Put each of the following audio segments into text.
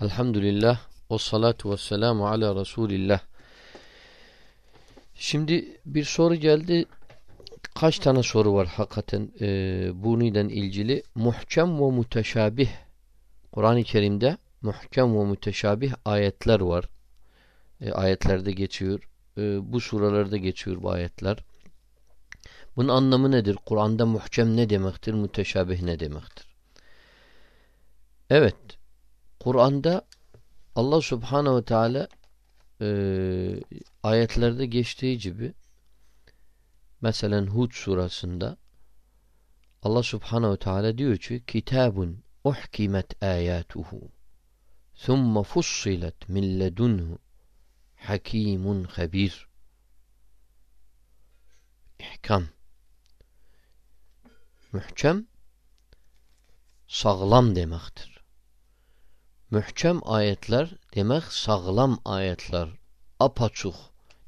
Elhamdülillah ve salatu ve selamu ala Resulillah. Şimdi bir soru geldi. Kaç tane soru var hakikaten e, bununla ilgili? Muhkem ve müteşabih. Kur'an-ı Kerim'de muhkem ve müteşabih ayetler var. E, ayetlerde geçiyor. E, bu suralarda geçiyor bu ayetler. Bunun anlamı nedir? Kur'an'da muhkem ne demektir? Müteşabih ne demektir? Evet. Kur'an'da Allah Subhanahu ve Teala e, ayetlerde geçtiği gibi mesela Hud surasında Allah Subhanahu ve Teala diyor ki kitabun uhkimet ayatuhu thumma fussilet min ledunhu hakimun habir ihkam muhkem sağlam demektir. Mühkem ayetler demek sağlam ayetler. Apaçuk.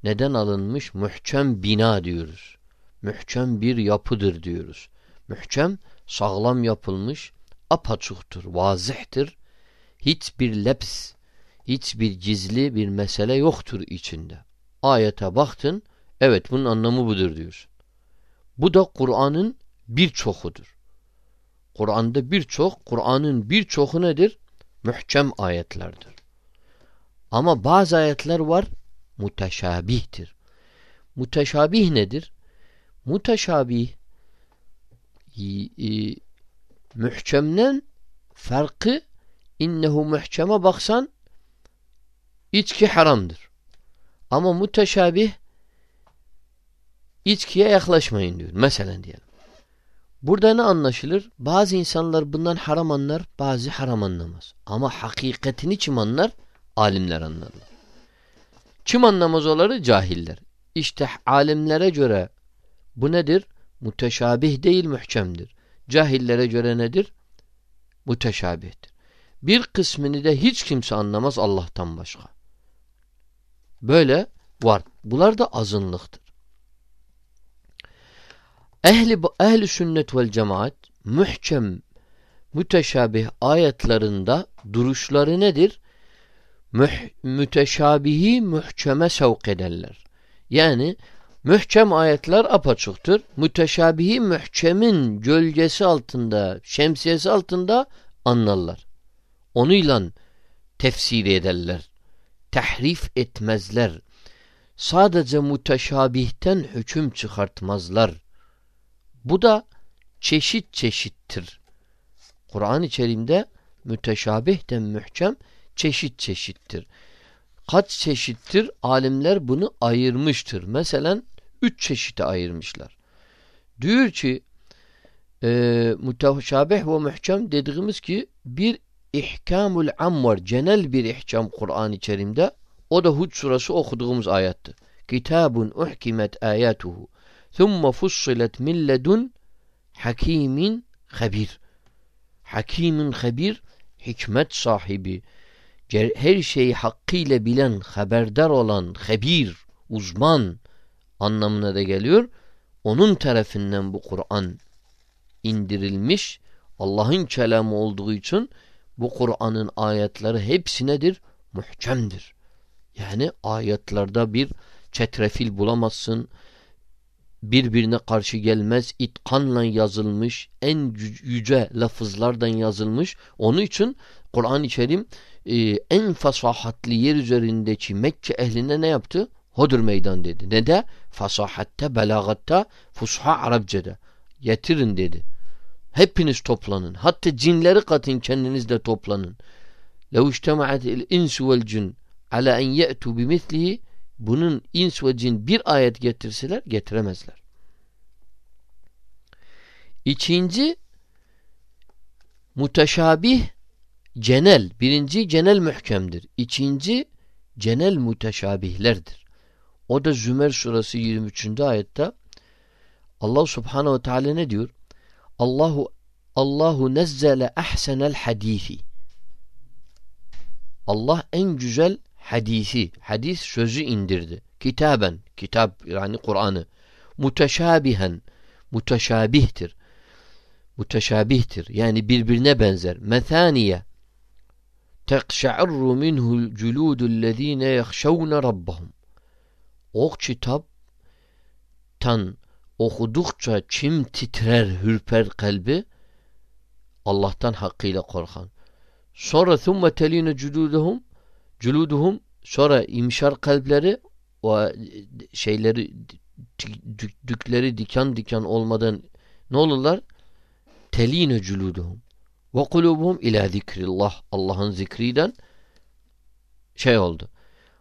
Neden alınmış? Mühkem bina diyoruz. Mühkem bir yapıdır diyoruz. Mühkem sağlam yapılmış, apaçuktur, vazihtir. Hiçbir leps, hiçbir gizli bir mesele yoktur içinde. Ayete baktın, evet bunun anlamı budur diyorsun. Bu da Kur'an'ın birçokudur. Kur'an'da birçok, Kur'an'ın birçoku nedir? Mühkem ayetlerdir. Ama bazı ayetler var muteşabihtir. Muteşabih nedir? Muteşabih e, mühkemden farkı innehu mühkeme baksan içki haramdır. Ama muteşabih içkiye yaklaşmayın diyor. Mesela diyelim. Burada ne anlaşılır? Bazı insanlar bundan haram anlar, bazı haram anlamaz. Ama hakikatini kim anlar? Alimler anlarlar. Kim anlamaz onları? Cahiller. İşte alimlere göre bu nedir? Muteşabih değil mühkemdir. Cahillere göre nedir? Muteşabihtir. Bir kısmını da hiç kimse anlamaz Allah'tan başka. Böyle var. Bunlar da azınlıktır. Ehli, ehli sünnet vel cemaat mühkem müteşabih ayetlerinde duruşları nedir? Müh, müteşabihi mühkeme sevk ederler. Yani mühkem ayetler apaçıktır. Müteşabihi mühkemin gölgesi altında, şemsiyesi altında anlarlar. Onunla tefsir ederler. Tahrif etmezler. Sadece müteşabihten hüküm çıkartmazlar. Bu da çeşit çeşittir. Kur'an-ı Kerim'de müteşabihten mühkem çeşit çeşittir. Kaç çeşittir? Alimler bunu ayırmıştır. Mesela üç çeşite ayırmışlar. Diyor ki e, müteşabih ve mühkem dediğimiz ki bir ihkamul am var. Genel bir ihkam Kur'an-ı Kerim'de. O da Hud surası okuduğumuz ayettir. Kitabun uhkimet ayatuhu ثُمَّ فُصِّلَتْ مِنْ لَدُنْ Hakimin habir. Hakimin habir hikmet sahibi. Her şeyi hakkıyla bilen, haberdar olan, habir, uzman anlamına da geliyor. Onun tarafından bu Kur'an indirilmiş. Allah'ın kelamı olduğu için bu Kur'an'ın ayetleri hepsi nedir? Muhkemdir. Yani ayetlerde bir çetrefil bulamazsın birbirine karşı gelmez, itkanla yazılmış, en yüce lafızlardan yazılmış. Onun için Kur'an-ı Kerim e, en fasahatli yer üzerindeki Mekke ehline ne yaptı? Hodur meydan dedi. Ne de? Fasahatte, belagatta, fusha Arapçada. Getirin dedi. Hepiniz toplanın. Hatta cinleri katın kendiniz de toplanın. لو اجتمعت الإنس والجن على أن يأتوا بمثله bunun ins ve cin bir ayet getirseler getiremezler. İkinci muteşabih cenel. Birinci cenel mühkemdir. İkinci cenel muteşabihlerdir. O da Zümer surası 23. ayette Allah subhanehu ve teala ne diyor? Allahu Allahu nezzele ahsenel hadisi. Allah en güzel hadisi, hadis sözü indirdi. Kitaben, kitap yani Kur'an'ı. Muteşabihen, muteşabihtir. Muteşabihtir. Yani birbirine benzer. Methaniye, tekşa'irru minhul culudul yahşavne rabbahum. O kitap tan okudukça çim titrer hürper kalbi Allah'tan hakkıyla korkan. Sonra thumme teline culuduhum culuduhum sonra imşar kalpleri o şeyleri dükleri diken diken olmadan ne olurlar? Teline culuduhum ve kulubuhum ila zikrillah Allah'ın zikriden şey oldu.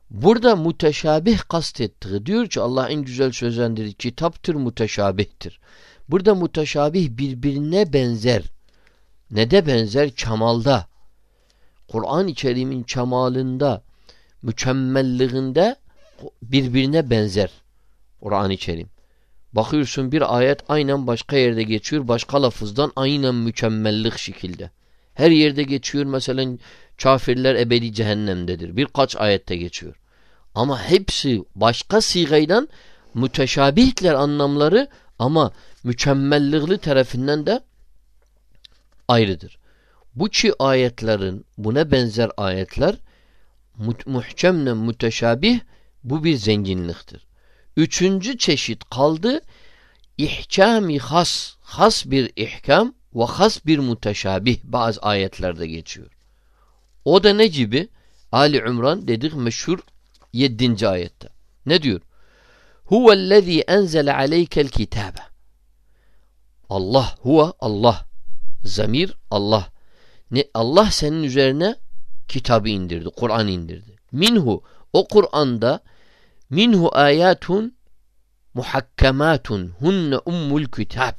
Burada muteşabih kastettiği diyor ki Allah en güzel sözlendirir. Kitaptır muteşabihtir. Burada muteşabih birbirine benzer. Ne de benzer? Kemalda. Kur'an-ı Kerim'in kemalında, mükemmelliğinde birbirine benzer. Kur'an-ı Kerim. Bakıyorsun bir ayet aynen başka yerde geçiyor. Başka lafızdan aynen mükemmellik şekilde. Her yerde geçiyor. Mesela kafirler ebedi cehennemdedir. Birkaç ayette geçiyor. Ama hepsi başka sigaydan müteşabihler anlamları ama mükemmellikli tarafından da ayrıdır. Bu çi ayetlerin buna benzer ayetler muhkemle müteşabih bu bir zenginliktir. Üçüncü çeşit kaldı ihkami has, has bir ihkam ve has bir muteşabih bazı ayetlerde geçiyor. O da ne gibi? Ali İmran dedik meşhur 7. ayette. Ne diyor? Huvellezî enzele aleykel kitabe. Allah huve Allah. Zamir Allah. Ne Allah senin üzerine kitabı indirdi, Kur'an indirdi. Minhu o Kur'an'da minhu ayatun muhakkematun hunne ummul kitab.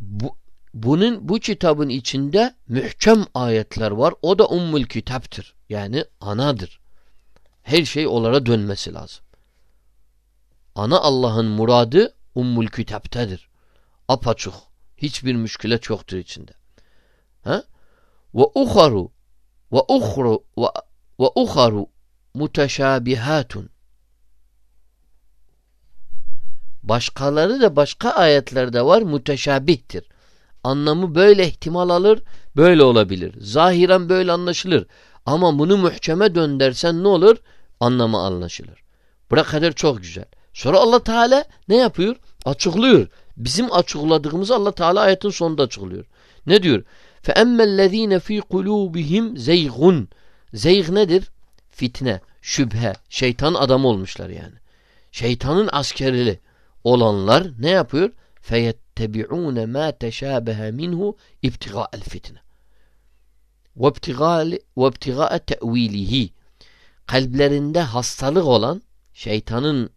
Bu, bunun bu kitabın içinde mühkem ayetler var. O da ummul kitaptır. Yani anadır. Her şey onlara dönmesi lazım. Ana Allah'ın muradı ummul kitaptadır. Apaçuk. Hiçbir müşkület yoktur içinde. Ha? Ve uharu ve uhru ve uharu muteşabihatun. Başkaları da başka ayetlerde var muteşabihtir. Anlamı böyle ihtimal alır, böyle olabilir. Zahiren böyle anlaşılır. Ama bunu muhkeme döndersen ne olur? Anlamı anlaşılır. Bura kadar çok güzel. Sonra Allah Teala ne yapıyor? Açıklıyor. Bizim açıkladığımızı Allah Teala ayetin sonunda açıklıyor. Ne diyor? فَاَمَّا الَّذ۪ينَ ف۪ي قُلُوبِهِمْ زَيْغٌ Zeyg nedir? Fitne, şüphe, şeytan adam olmuşlar yani. Şeytanın askerili olanlar ne yapıyor? فَيَتَّبِعُونَ مَا تَشَابَهَ مِنْهُ اِبْتِغَاءَ الْفِتْنَةِ وَابْتِغَاءَ تَأْو۪يلِهِ Kalplerinde hastalık olan şeytanın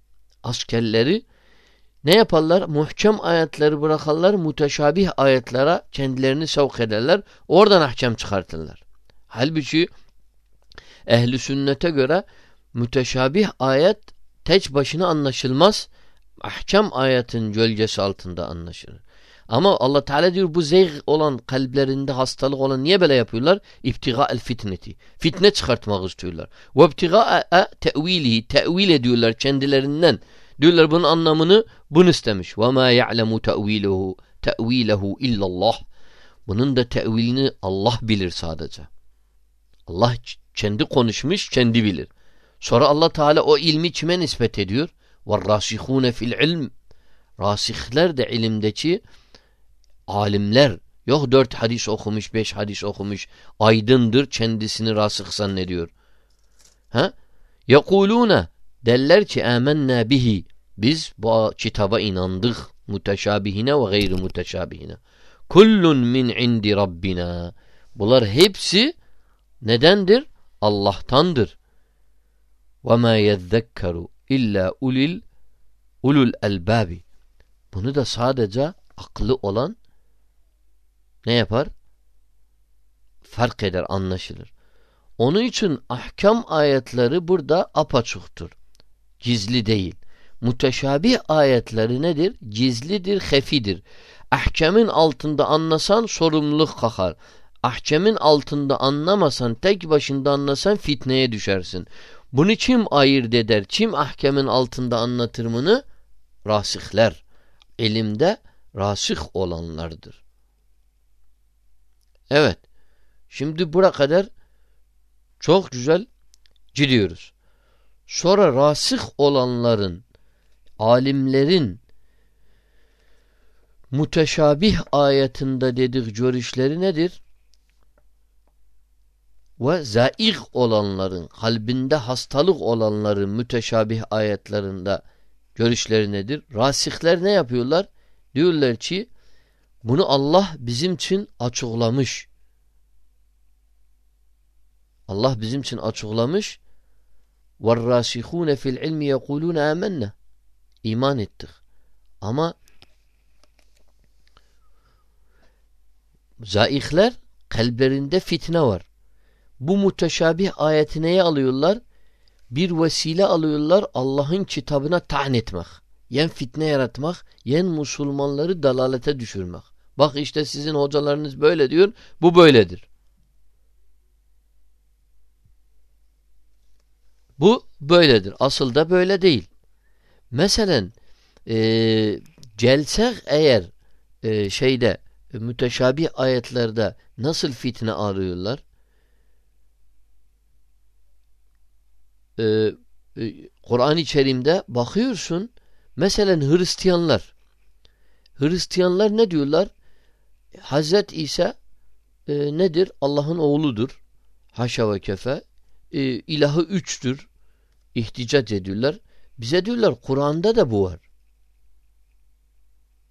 askerleri ne yaparlar? Muhkem ayetleri bırakarlar, muteşabih ayetlere kendilerini sevk ederler. Oradan ahkam çıkartırlar. Halbuki ehli sünnete göre müteşabih ayet teç başına anlaşılmaz. Ahkam ayetin gölgesi altında anlaşılır. Ama Allah Teala diyor bu zeyg olan kalplerinde hastalık olan niye böyle yapıyorlar? İptiga el fitneti. Fitne çıkartmak istiyorlar. Ve ibtiga tevilihi. Tevil ediyorlar kendilerinden. Diyorlar bunun anlamını bunu istemiş. Ve ma ya'lemu te'vilehu te'vilehu illallah. Bunun da tevilini Allah bilir sadece. Allah kendi konuşmuş, kendi bilir. Sonra Allah Teala o ilmi kime nispet ediyor? وَالرَّاسِخُونَ fil ilm. Rasihler de ilimdeki alimler. Yok dört hadis okumuş, beş hadis okumuş. Aydındır kendisini rasıh zannediyor. Ha? يَقُولُونَ Derler ki amennâ bihi. Biz bu kitaba inandık. Muteşabihine ve gayri muteşabihine. Kullun min indi rabbina. Bunlar hepsi nedendir? Allah'tandır. Ve ma yezzekkeru illa ulil ulul elbabi. Bunu da sadece aklı olan ne yapar? Fark eder, anlaşılır. Onun için ahkam ayetleri burada apaçuktur. Gizli değil. Muteşabih ayetleri nedir? Gizlidir, hefidir. Ahkemin altında anlasan sorumluluk kakar. Ahkemin altında anlamasan, tek başında anlasan fitneye düşersin. Bunu kim ayırt eder? Kim ahkemin altında anlatır bunu? Rasihler. Elimde rasih olanlardır. Evet. Şimdi bura kadar çok güzel gidiyoruz. Sonra rasih olanların, alimlerin müteşabih ayetinde dedik görüşleri nedir? Ve zaik olanların, kalbinde hastalık olanların müteşabih ayetlerinde görüşleri nedir? Rasihler ne yapıyorlar? Diyorlar ki bunu Allah bizim için açıklamış. Allah bizim için açıklamış. وَالرَّاسِخُونَ fil ilmi يَقُولُونَ آمَنَّا İman ettik. Ama zaihler kalplerinde fitne var. Bu muteşabih ayeti neye alıyorlar? Bir vesile alıyorlar Allah'ın kitabına ta'an etmek. Yen fitne yaratmak, yen Müslümanları dalalete düşürmek. Bak işte sizin hocalarınız böyle diyor, bu böyledir. Bu böyledir. Asıl da böyle değil. Mesela e, celsek eğer e, şeyde e, müteşabih ayetlerde nasıl fitne arıyorlar? E, e, Kur'an-ı Kerim'de bakıyorsun mesela Hristiyanlar Hristiyanlar ne diyorlar? Hazret İsa e, nedir? Allah'ın oğludur. Haşa ve kefe. E, ilahı üçtür. İhticac ediyorlar. Bize diyorlar Kur'an'da da bu var.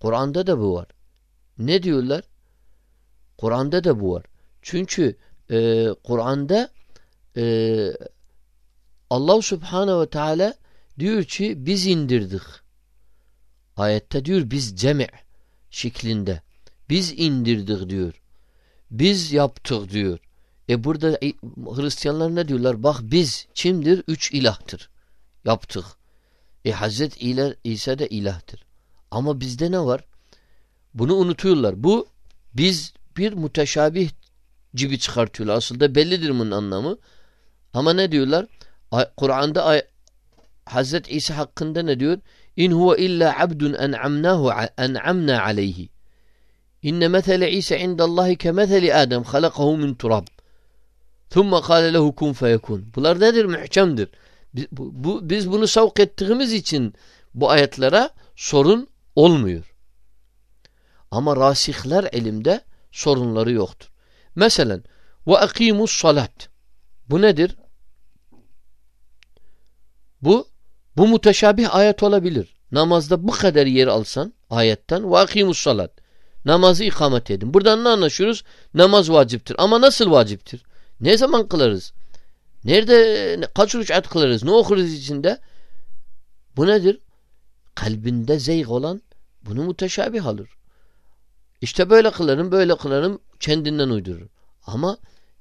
Kur'an'da da bu var. Ne diyorlar? Kur'an'da da bu var. Çünkü e, Kur'an'da e, Allah Subhanahu ve Teala diyor ki biz indirdik. Ayette diyor biz cemi' şeklinde. Biz indirdik diyor. Biz yaptık diyor. E burada Hristiyanlar ne diyorlar? Bak biz kimdir? Üç ilahtır. Yaptık. E Hazret İsa da ilahtır. Ama bizde ne var? Bunu unutuyorlar. Bu biz bir müteşabih gibi çıkartıyorlar. Aslında bellidir bunun anlamı. Ama ne diyorlar? Kur'an'da Hazret İsa hakkında ne diyor? İn huve illa abdun en'amnahu en'amna aleyhi. İnne mesele İsa indallahi ke meseli Adem halakahu min turab. Thumma kâle lehu kun feyekun. Bunlar nedir? Muhkemdir. Biz, bu, bu, biz bunu savk ettiğimiz için bu ayetlere sorun olmuyor. Ama rasihler elimde sorunları yoktur. Mesela ve akimus salat. Bu nedir? Bu bu muteşabih ayet olabilir. Namazda bu kadar yer alsan ayetten ve akimus salat. Namazı ikamet edin. Buradan ne anlaşıyoruz? Namaz vaciptir. Ama nasıl vaciptir? Ne zaman kılarız? Nerede kaç rükat kılarız? Ne okuruz içinde? Bu nedir? Kalbinde zeyg olan bunu muteşabih alır. İşte böyle kılarım, böyle kılarım kendinden uydurur. Ama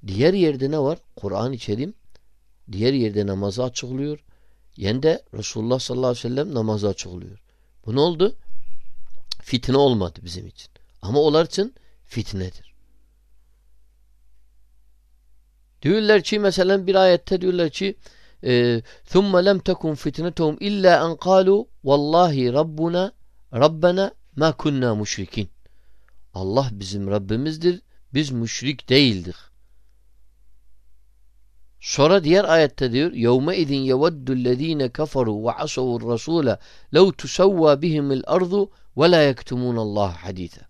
diğer yerde ne var? Kur'an-ı diğer yerde namazı açıklıyor. Yen de Resulullah sallallahu aleyhi ve sellem namazı açıklıyor. Bu ne oldu? Fitne olmadı bizim için. Ama onlar için fitnedir. Diyorlar ki mesela bir ayette diyorlar ki ثُمَّ لَمْ تَكُنْ فِتْنَتُهُمْ اِلَّا اَنْ قَالُوا وَاللّٰهِ رَبُّنَا رَبَّنَا مَا كُنَّا مُشْرِكِينَ Allah bizim Rabbimizdir. Biz müşrik değildik. Sonra diğer ayette diyor يَوْمَ اِذٍ يَوَدُّ الَّذ۪ينَ كَفَرُوا وَعَصَوُوا الرَّسُولَ لَوْ تُسَوَّى بِهِمِ الْأَرْضُ وَلَا يَكْتُمُونَ اللّٰهَ حَد۪يثًا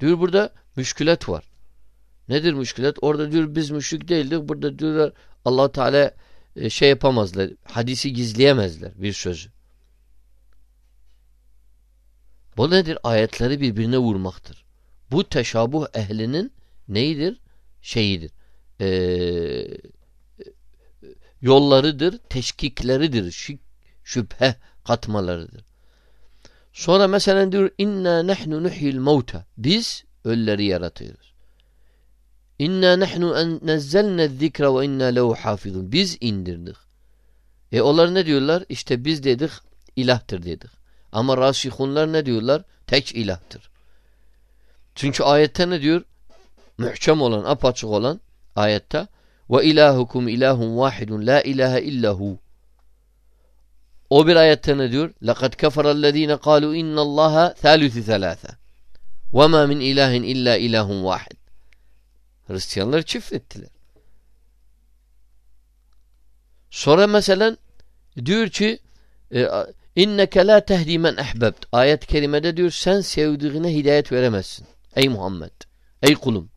Diyor burada müşkület var. Nedir müşkület? Orada diyor biz müşrik değildik. Burada diyorlar allah Teala e, şey yapamazlar. Hadisi gizleyemezler bir sözü. Bu nedir? Ayetleri birbirine vurmaktır. Bu teşabuh ehlinin neyidir? Şeyidir. Ee, yollarıdır, teşkikleridir. Şik, şüphe katmalarıdır. Sonra mesela diyor inna nahnu nuhyil mauta. Biz ölüleri yaratıyoruz. İnna nahnu enzelne zikra ve inna lehu hafizun. Biz indirdik. E onlar ne diyorlar? İşte biz dedik ilahtır dedik. Ama rasihunlar ne diyorlar? Tek ilahtır. Çünkü ayette ne diyor? Mühkem olan, apaçık olan ayette ve ilahukum ilahun vahidun la ilahe illahu. O bir ayette ne diyor? Lekad keferellezine kalu innallaha thalithu thalatha. Ve ma min ilahin illa ilahun vahid. Hristiyanlar çift ettiler. Sonra mesela diyor ki e, inneke la tehdi men. Ayet-i kerimede diyor sen sevdiğine hidayet veremezsin. Ey Muhammed. Ey kulum.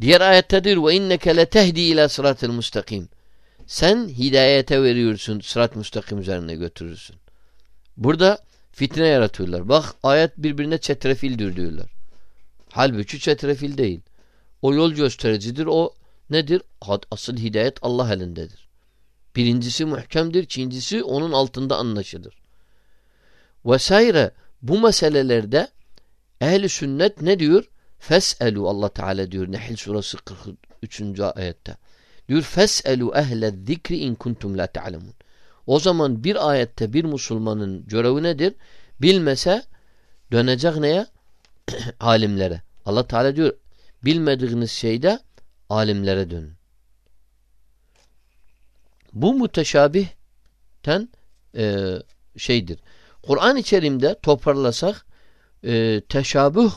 Diğer ayette diyor ve inneke la tehdi ila sıratil mustakim. Sen hidayete veriyorsun. Sırat müstakim üzerine götürürsün. Burada fitne yaratıyorlar. Bak ayet birbirine çetrefildir diyorlar. Halbuki çetrefil değil. O yol göstericidir. O nedir? Asıl hidayet Allah elindedir. Birincisi muhkemdir. ikincisi onun altında anlaşılır. Vesaire bu meselelerde ehli sünnet ne diyor? Fes'elu Allah Teala diyor Nehl surası 43. ayette. Diyor fes'elu ehle zikri in kuntum la ta'lemun. O zaman bir ayette bir Müslümanın görevi nedir? Bilmese dönecek neye? alimlere. Allah Teala diyor bilmediğiniz şeyde alimlere dönün. Bu müteşabihten e, şeydir. Kur'an-ı Kerim'de toparlasak e, teşabüh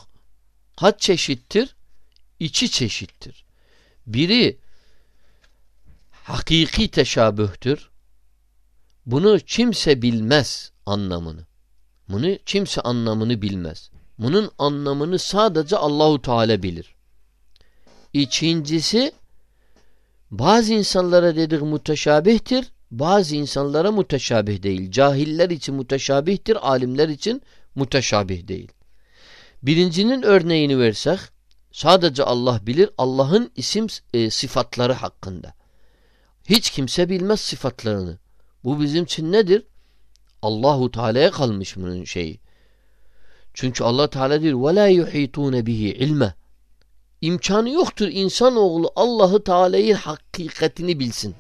kaç çeşittir? İçi çeşittir. Biri hakiki teşabühtür. Bunu kimse bilmez anlamını. Bunu kimse anlamını bilmez. Bunun anlamını sadece Allahu Teala bilir. İkincisi bazı insanlara dedik muteşabihtir, bazı insanlara muteşabih değil. Cahiller için muteşabihtir, alimler için muteşabih değil. Birincinin örneğini versek sadece Allah bilir Allah'ın isim e, sıfatları hakkında. Hiç kimse bilmez sıfatlarını. Bu bizim için nedir? Allahu Teala'ya kalmış bunun şeyi. Çünkü Allah Teala diyor ve la yuhitun bihi ilme. İmkanı yoktur insanoğlu Allahu Teala'nın hakikatini bilsin.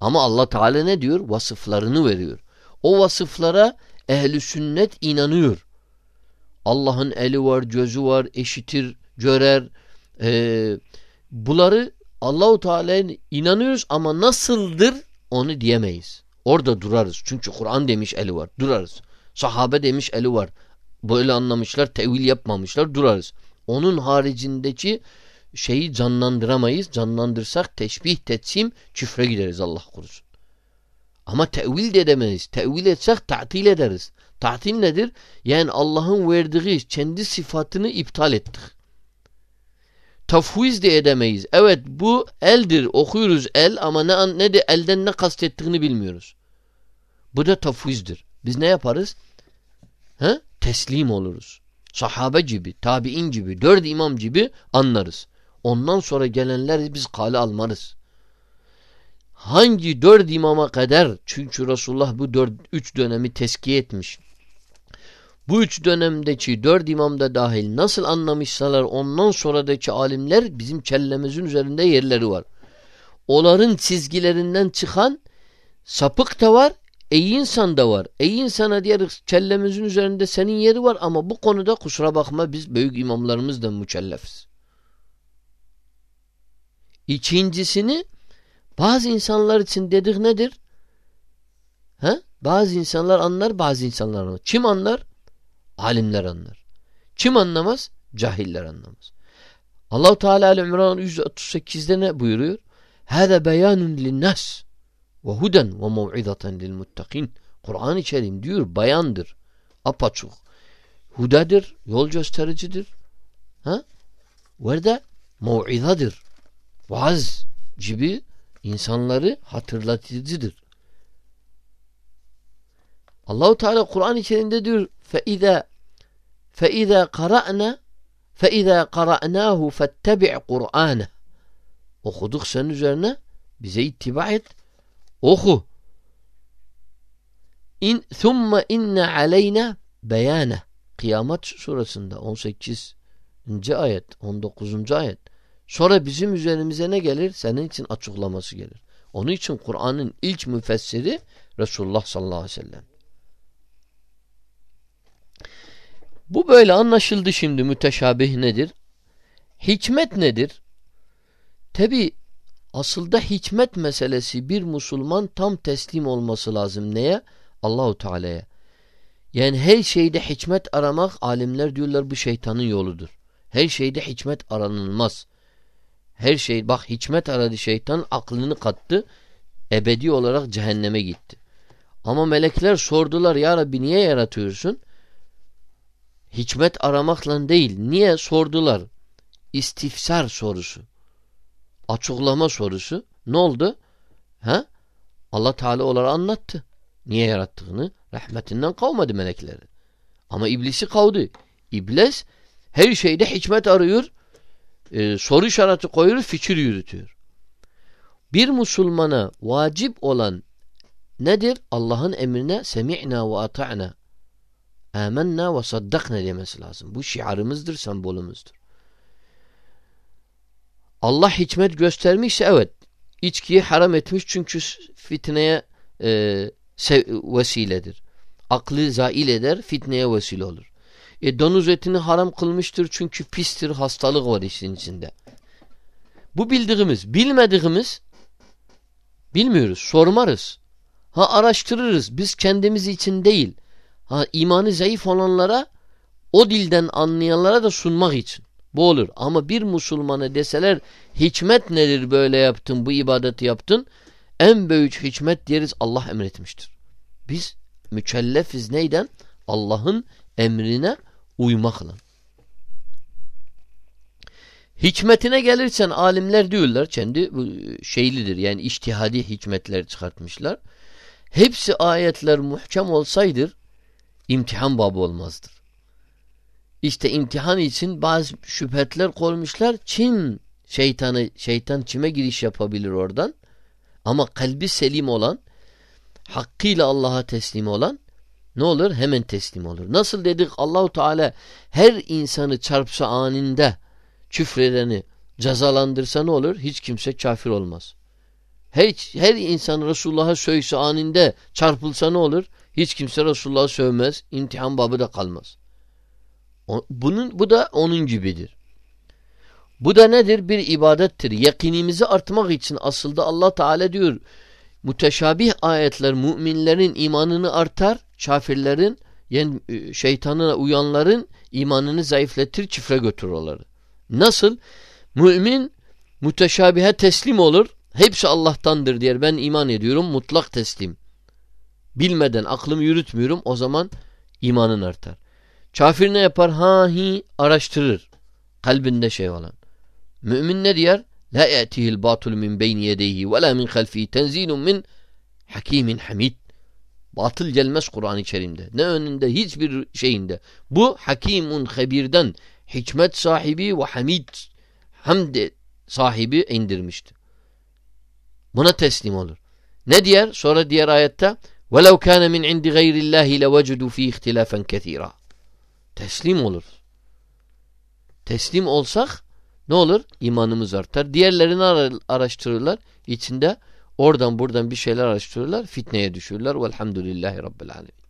Ama Allah Teala ne diyor? Vasıflarını veriyor. O vasıflara ehli sünnet inanıyor. Allah'ın eli var, gözü var, eşitir, görer. Ee, bunları Allahu Teala'ya inanıyoruz ama nasıldır onu diyemeyiz. Orada durarız. Çünkü Kur'an demiş eli var. Durarız. Sahabe demiş eli var. Böyle anlamışlar, tevil yapmamışlar. Durarız. Onun haricindeki şeyi canlandıramayız. Canlandırsak teşbih, tetsim, küfre gideriz Allah korusun. Ama tevil de edemeyiz. Tevil etsek tatil ederiz. Tatil nedir? Yani Allah'ın verdiği kendi sıfatını iptal ettik. Tafviz de edemeyiz. Evet bu eldir. Okuyoruz el ama ne, ne de elden ne kastettiğini bilmiyoruz. Bu da tafvizdir. Biz ne yaparız? He? Teslim oluruz. Sahabe gibi, tabi'in gibi, dört imam gibi anlarız. Ondan sonra gelenleri biz kale almarız. Hangi dört imama kadar çünkü Resulullah bu dört, üç dönemi teskiye etmiş. Bu üç dönemdeki dört imam da dahil nasıl anlamışsalar ondan sonradaki alimler bizim kellemizin üzerinde yerleri var. Onların çizgilerinden çıkan sapık da var, iyi insan da var. İyi insana diyeriz kellemizin üzerinde senin yeri var ama bu konuda kusura bakma biz büyük imamlarımız da mükellefiz. İkincisini bazı insanlar için dedik nedir? He? Bazı insanlar anlar, bazı insanlar anlamaz. Kim anlar? Alimler anlar. Kim anlamaz? Cahiller anlamaz. Allah Teala Ali İmran 138'de ne buyuruyor? Hâze beyanun linnas ve huden ve mev'izaten lil muttakin. Kur'an-ı Kerim diyor bayandır. Apaçuk. Hudadır, yol göstericidir. Ha? Ve de mev'izadır. Vaaz gibi insanları hatırlatıcıdır. Allahu Teala Kur'an-ı Kerim'de diyor فَاِذَا فَاِذَا قَرَأْنَا فَاِذَا قَرَأْنَاهُ فَاتَّبِعْ قُرْآنَهُ Okuduk senin üzerine bize ittiba et. Oku. İn thumma inna aleyna beyane. Kıyamet surasında 18. ayet, 19. ayet. Sonra bizim üzerimize ne gelir? Senin için açıklaması gelir. Onun için Kur'an'ın ilk müfessiri Resulullah sallallahu aleyhi ve sellem. Bu böyle anlaşıldı şimdi müteşabih nedir? Hikmet nedir? Tabi asılda hikmet meselesi bir Müslüman tam teslim olması lazım. Neye? Allahu Teala'ya. Yani her şeyde hikmet aramak alimler diyorlar bu şeytanın yoludur. Her şeyde hikmet aranılmaz. Her şey bak hikmet aradı şeytan aklını kattı. Ebedi olarak cehenneme gitti. Ama melekler sordular ya Rabbi niye yaratıyorsun? Hikmet aramakla değil. Niye sordular? İstifsar sorusu. Açıklama sorusu. Ne oldu? Ha? Allah Teala onlara anlattı. Niye yarattığını. Rahmetinden kavmadı melekleri. Ama iblisi kavdu. İblis her şeyde hikmet arıyor. E, soru işareti koyuyor, fikir yürütüyor. Bir Müslümana vacip olan nedir? Allah'ın emrine semi'na ve ata'na. Âmennâ ve saddakna demesi lazım. Bu şiarımızdır, sembolümüzdür. Allah hikmet göstermişse evet. İçkiyi haram etmiş çünkü fitneye e, vesiledir. Aklı zail eder, fitneye vesile olur. E donuz etini haram kılmıştır çünkü pistir, hastalık var işin içinde. Bu bildiğimiz, bilmediğimiz bilmiyoruz, sormarız. Ha araştırırız. Biz kendimiz için değil. Ha imanı zayıf olanlara o dilden anlayanlara da sunmak için. Bu olur. Ama bir Müslümana deseler hikmet nedir böyle yaptın, bu ibadeti yaptın? En büyük hikmet deriz Allah emretmiştir. Biz mükellefiz neyden? Allah'ın emrine uymakla. Hikmetine gelirsen alimler diyorlar kendi şeylidir yani iştihadi hikmetler çıkartmışlar. Hepsi ayetler muhkem olsaydır imtihan babı olmazdır. İşte imtihan için bazı şüphetler koymuşlar. Çin şeytanı şeytan çime giriş yapabilir oradan. Ama kalbi selim olan hakkıyla Allah'a teslim olan ne olur? Hemen teslim olur. Nasıl dedik Allahu Teala her insanı çarpsa aninde küfredeni cezalandırsa ne olur? Hiç kimse kafir olmaz. Hiç, her insan Resulullah'a sövse aninde çarpılsa ne olur? Hiç kimse Resulullah'ı sövmez. İmtihan babı da kalmaz. Bunun, bu da onun gibidir. Bu da nedir? Bir ibadettir. Yakinimizi artmak için aslında Allah Teala diyor müteşabih ayetler müminlerin imanını artar, kafirlerin yani e, şeytanına uyanların imanını zayıfletir, çifre götürür. Nasıl? Mümin müteşabihe teslim olur. Hepsi Allah'tandır diyer. Ben iman ediyorum. Mutlak teslim. Bilmeden aklımı yürütmüyorum. O zaman imanın artar. Kafir ne yapar? Ha hi araştırır. Kalbinde şey olan. Mümin ne diyor? La ye'tihil batul min beyni yedeyhi ve la min halfihi tenzilun min hakimin hamid. Batıl gelmez Kur'an-ı Kerim'de. Ne önünde hiçbir şeyinde. Bu hakimun habirden hikmet sahibi ve hamid hamd sahibi indirmişti. Buna teslim olur. Ne diğer? Sonra diğer ayette وَلَوْ كَانَ مِنْ عِنْدِ غَيْرِ اللّٰهِ لَوَجُدُوا ف۪ي اِخْتِلَافًا كَثِيرًا Teslim olur. Teslim olsak ne olur? İmanımız artar. Diğerlerini araştırırlar. İçinde oradan buradan bir şeyler araştırırlar. Fitneye düşürürler. Velhamdülillahi Rabbil Alemin.